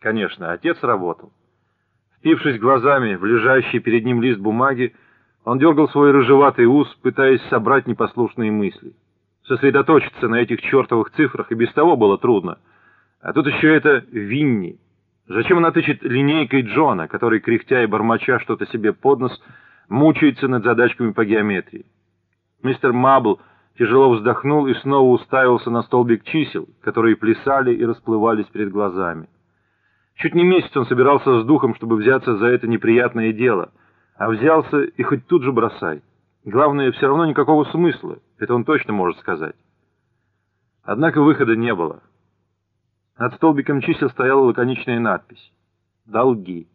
Конечно, отец работал. Впившись глазами в лежащий перед ним лист бумаги, он дергал свой рыжеватый ус, пытаясь собрать непослушные мысли. Сосредоточиться на этих чертовых цифрах и без того было трудно. А тут еще это Винни. Зачем она тычет линейкой Джона, который, кряхтя и бормоча что-то себе под нос, мучается над задачками по геометрии? Мистер Мабл тяжело вздохнул и снова уставился на столбик чисел, которые плясали и расплывались перед глазами. Чуть не месяц он собирался с духом, чтобы взяться за это неприятное дело, а взялся и хоть тут же бросай. Главное, все равно никакого смысла, это он точно может сказать. Однако выхода не было. Над столбиком чисел стояла лаконичная надпись «Долги».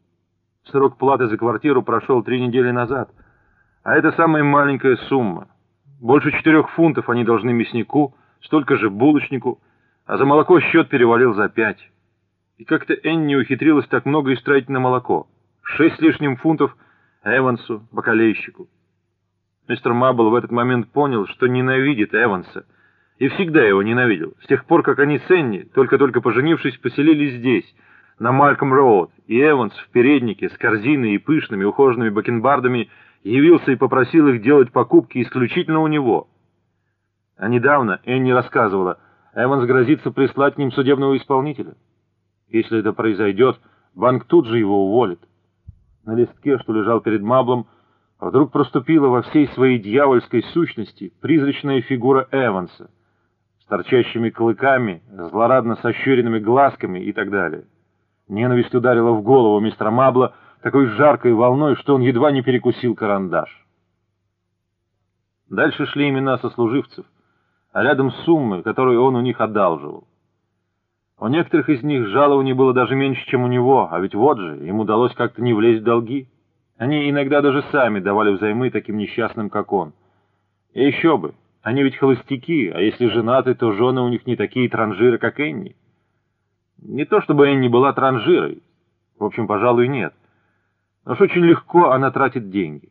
Срок платы за квартиру прошел три недели назад, а это самая маленькая сумма. Больше четырех фунтов они должны мяснику, столько же булочнику, а за молоко счет перевалил за пять. И как-то Энни ухитрилась так много истратить на молоко. Шесть с лишним фунтов Эвансу, бакалейщику. Мистер Маббл в этот момент понял, что ненавидит Эванса. И всегда его ненавидел. С тех пор, как они с Энни, только-только поженившись, поселились здесь, на Мальком-Роуд, и Эванс в переднике с корзиной и пышными ухоженными бакенбардами явился и попросил их делать покупки исключительно у него. А недавно Энни рассказывала, Эванс грозится прислать к ним судебного исполнителя. Если это произойдет, банк тут же его уволит. На листке, что лежал перед Маблом, вдруг проступила во всей своей дьявольской сущности призрачная фигура Эванса с торчащими клыками, злорадно сощуренными глазками и так далее. Ненависть ударила в голову мистера Мабла такой жаркой волной, что он едва не перекусил карандаш. Дальше шли имена сослуживцев, а рядом суммы, которые он у них одалживал. У некоторых из них жалований было даже меньше, чем у него, а ведь вот же, им удалось как-то не влезть в долги. Они иногда даже сами давали взаймы таким несчастным, как он. И еще бы, они ведь холостяки, а если женаты, то жены у них не такие транжиры, как Энни. Не то чтобы Энни была транжирой, в общем, пожалуй, нет. Но уж очень легко она тратит деньги.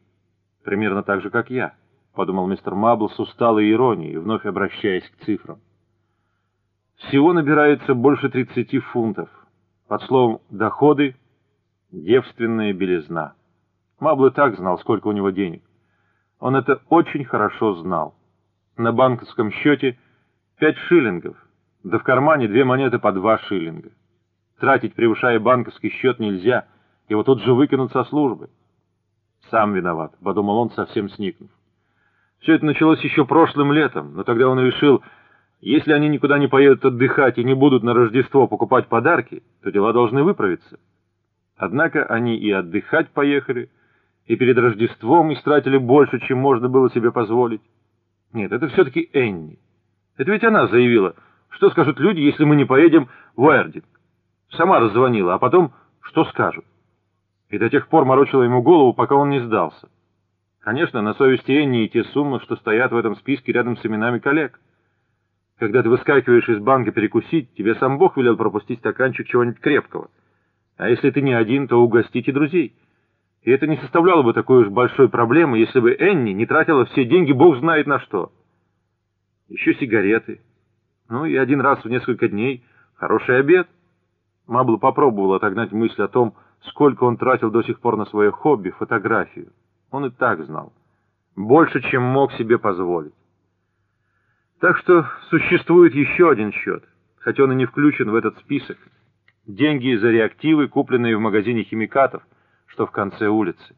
Примерно так же, как я, — подумал мистер Мабл с усталой иронией, вновь обращаясь к цифрам. Всего набирается больше 30 фунтов. Под словом «доходы» — девственная белизна. Мабл и так знал, сколько у него денег. Он это очень хорошо знал. На банковском счете 5 шиллингов, да в кармане две монеты по 2 шиллинга. Тратить, превышая банковский счет, нельзя, его тут же выкинут со службы. «Сам виноват», — подумал он, совсем сникнув. Все это началось еще прошлым летом, но тогда он решил если они никуда не поедут отдыхать и не будут на Рождество покупать подарки, то дела должны выправиться. Однако они и отдыхать поехали, и перед Рождеством истратили больше, чем можно было себе позволить. Нет, это все-таки Энни. Это ведь она заявила, что скажут люди, если мы не поедем в Уэрдинг. Сама раззвонила, а потом что скажут? И до тех пор морочила ему голову, пока он не сдался. Конечно, на совести Энни и те суммы, что стоят в этом списке рядом с именами коллег. Когда ты выскакиваешь из банка перекусить, тебе сам Бог велел пропустить стаканчик чего-нибудь крепкого. А если ты не один, то угостите друзей. И это не составляло бы такой уж большой проблемы, если бы Энни не тратила все деньги Бог знает на что. Еще сигареты. Ну и один раз в несколько дней хороший обед. Мабл попробовал отогнать мысль о том, сколько он тратил до сих пор на свое хобби, фотографию. Он и так знал. Больше, чем мог себе позволить. Так что существует еще один счет, хотя он и не включен в этот список. Деньги за реактивы, купленные в магазине химикатов, что в конце улицы.